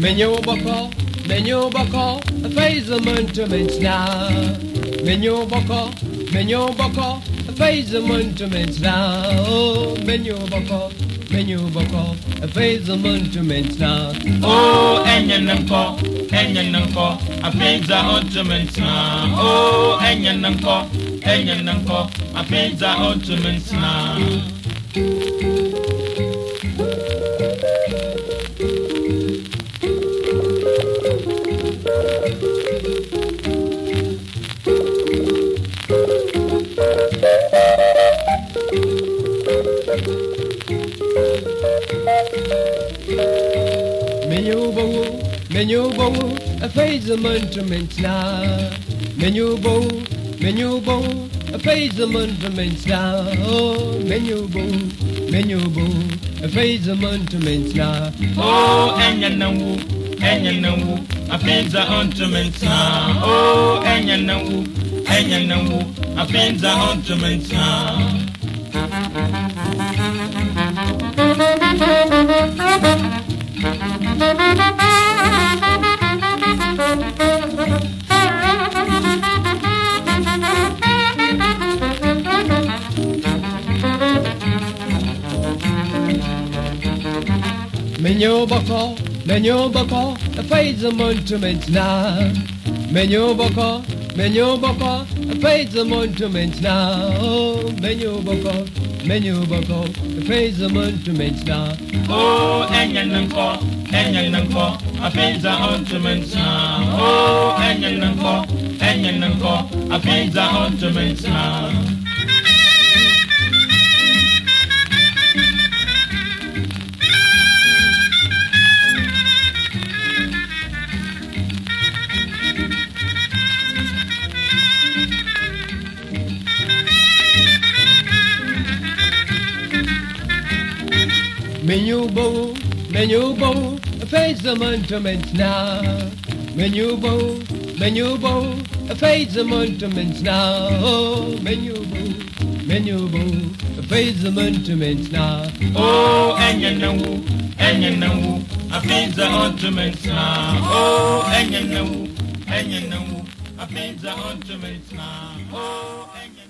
menye ụgbọkọ menye ụgbọkọ afeizemntument na menye ụgbọkọ menye ụgbọkọ afeizemntument na o menye ụgbọkọ menye ụgbọkọ afeizemntument na o enye na nkọ enye na nkọ apịza otument na o enye na nkọ enye na nkọ apịza otument na menye ụgbọwụ menye ụgbọwụ afeizemntument na menye ụgbọwụ menye ụgbọwụ afeizemntument na o menye ụgbọwụ menye ụgbọwụ afeizemntument na o enye na nwu enye na nwu apịza otument na o enye na nwu enye na nwu apịza otument na menye ụgbọkọ menye ụgbọkọ afeizemntument na menye ụgbọkọ menye ụgbọkọ afeizemntument na o menye ụgbọkọ menye ụgbọkọ afeizemntument na o enye na nkọ enye na nkọ apịza otument na o enye na nkọ enye na nkọ apịza otument na menye ụgbọwụ menye ụgbọwụ afeizemntument na menye ụgbọwụ menye ụgbọwụ afeizemntument na o menye ụgbọwụ menye ụgbọwụ afeizemntument na o enye na nwu enye na nwu apịza otument na o enye na nwu enye na nwu apịza otument na o enye